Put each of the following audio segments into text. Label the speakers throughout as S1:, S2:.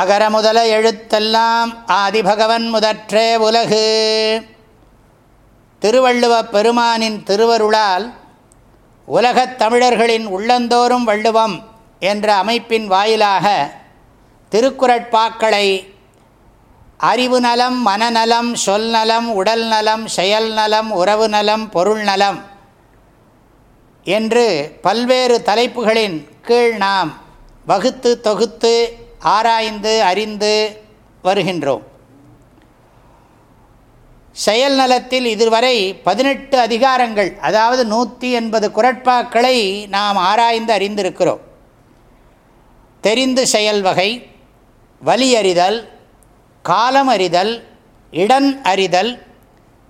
S1: அகர முதல எழுத்தெல்லாம் ஆதிபகவன் முதற்றே உலகு திருவள்ளுவ பெருமானின் திருவருளால் உலகத் தமிழர்களின் உள்ளந்தோறும் வள்ளுவம் என்ற அமைப்பின் வாயிலாக திருக்குறட்பாக்களை அறிவு நலம் மனநலம் சொல் நலம் உடல் நலம் செயல் நலம் உறவு நலம் பொருள் நலம் என்று பல்வேறு தலைப்புகளின் கீழ் நாம் வகுத்து தொகுத்து ஆராய்ந்து அறிந்து வருகின்றோம் செயல் நலத்தில் இதுவரை பதினெட்டு அதிகாரங்கள் அதாவது நூற்றி எண்பது குரட்பாக்களை நாம் ஆராய்ந்து அறிந்திருக்கிறோம் தெரிந்து செயல் வகை வலியறிதல் காலம் அறிதல் இடன் அறிதல்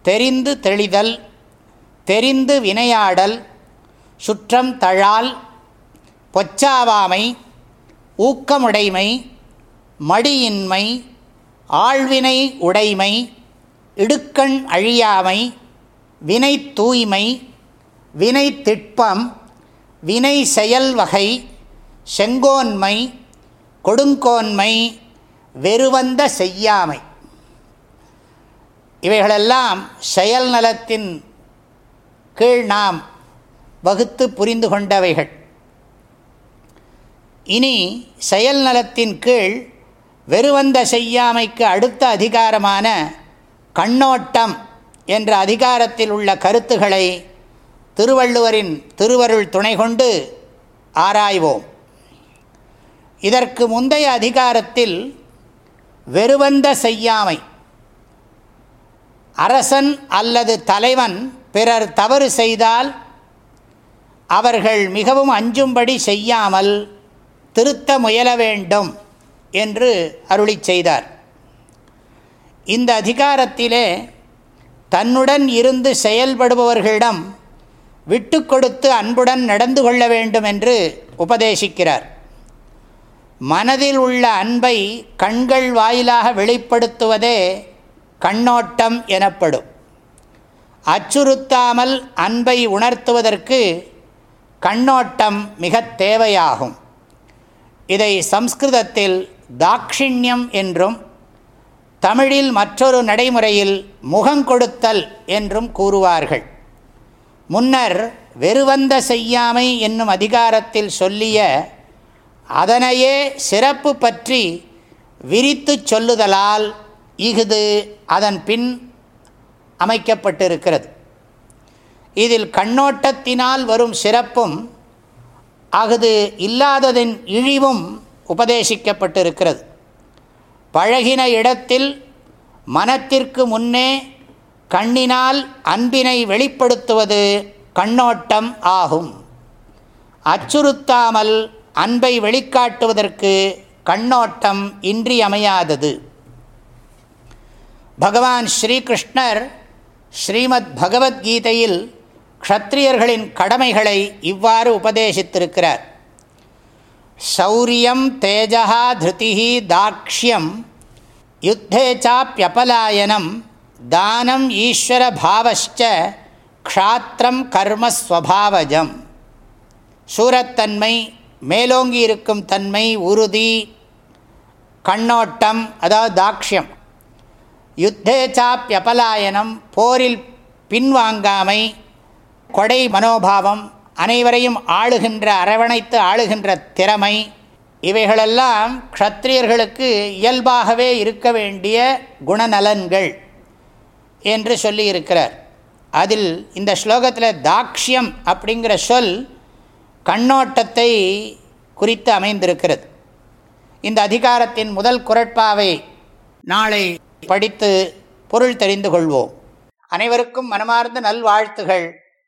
S1: தெரிந்து தெளிதல் தெரிந்து வினையாடல் சுற்றம் தழால் பொச்சாவாமை ஊக்கமுடைமை மடியின்மை ஆழ்வினை உடைமை இடுக்கண் அழியாமை வினை தூய்மை வினை திட்பம் வினை செயல் வகை செங்கோன்மை கொடுங்கோன்மை வெறுவந்த செய்யாமை இவைகளெல்லாம் செயல் நலத்தின் கீழ் நாம் வகுத்து புரிந்து கொண்டவைகள் இனி செயல் நலத்தின் கீழ் வெறுவந்த செய்யாமைக்கு அடுத்த அதிகாரமான கண்ணோட்டம் என்ற அதிகாரத்தில் உள்ள கருத்துகளை திருவள்ளுவரின் திருவருள் துணை கொண்டு ஆராய்வோம் இதற்கு முந்தைய அதிகாரத்தில் வெறுவந்த செய்யாமை அரசன் அல்லது தலைவன் பிறர் தவறு செய்தால் அவர்கள் மிகவும் அஞ்சும்படி செய்யாமல் திருத்த முயல வேண்டும் என்று அருளி செய்தார் இந்த அதிகாரத்திலே தன்னுடன் இருந்து செயல்படுபவர்களிடம் விட்டு கொடுத்து அன்புடன் நடந்து கொள்ள வேண்டும் என்று உபதேசிக்கிறார் மனதில் உள்ள அன்பை கண்கள் வாயிலாக வெளிப்படுத்துவதே கண்ணோட்டம் எனப்படும் அச்சுறுத்தாமல் அன்பை உணர்த்துவதற்கு கண்ணோட்டம் மிக தேவையாகும் இதை சம்ஸ்கிருதத்தில் தாக்ஷிணியம் என்றும் தமிழில் மற்றொரு நடைமுறையில் முகங்கொடுத்தல் என்றும் கூறுவார்கள் முன்னர் வெறுவந்த செய்யாமை என்னும் அதிகாரத்தில் சொல்லிய அதனையே சிறப்பு பற்றி விரித்து சொல்லுதலால் இஃது அதன் பின் அமைக்கப்பட்டிருக்கிறது இதில் கண்ணோட்டத்தினால் வரும் சிறப்பும் அஃது இல்லாததின் இழிவும் உபதேசிக்கப்பட்டிருக்கிறது பழகின இடத்தில் மனத்திற்கு முன்னே கண்ணினால் அன்பினை வெளிப்படுத்துவது கண்ணோட்டம் ஆகும் அச்சுறுத்தாமல் அன்பை வெளிக்காட்டுவதற்கு கண்ணோட்டம் இன்றியமையாதது பகவான் ஸ்ரீகிருஷ்ணர் ஸ்ரீமத் பகவத்கீதையில் க்ஷத்ரியர்களின் கடமைகளை இவ்வாறு உபதேசித்திருக்கிறார் சௌரியம் தேஜா திருதிஹி தாக்ஷியம் யுத்தேச்சாப்பியபலாயனம் தானம் ஈஸ்வர பாவச்ச க்ஷாத்திரம் கர்மஸ்வபாவஜம் சூரத்தன்மை மேலோங்கி இருக்கும் தன்மை உறுதி கண்ணோட்டம் அதாவது தாக்ஷியம் யுத்தேச்சாப்பியபலாயனம் போரில் பின்வாங்காமை கொடை மனோபாவம் அனைவரையும் ஆளுகின்ற அரவணைத்து ஆளுகின்ற திறமை இவைகளெல்லாம் க்ஷத்ரியர்களுக்கு இயல்பாகவே இருக்க வேண்டிய குணநலன்கள் என்று சொல்லியிருக்கிறார் அதில் இந்த ஸ்லோகத்தில் தாக்ஷியம் அப்படிங்கிற சொல் கண்ணோட்டத்தை குறித்து அமைந்திருக்கிறது இந்த அதிகாரத்தின் முதல் குரட்பாவை நாளை படித்து பொருள் தெரிந்து கொள்வோம் அனைவருக்கும் மனமார்ந்த நல்வாழ்த்துகள்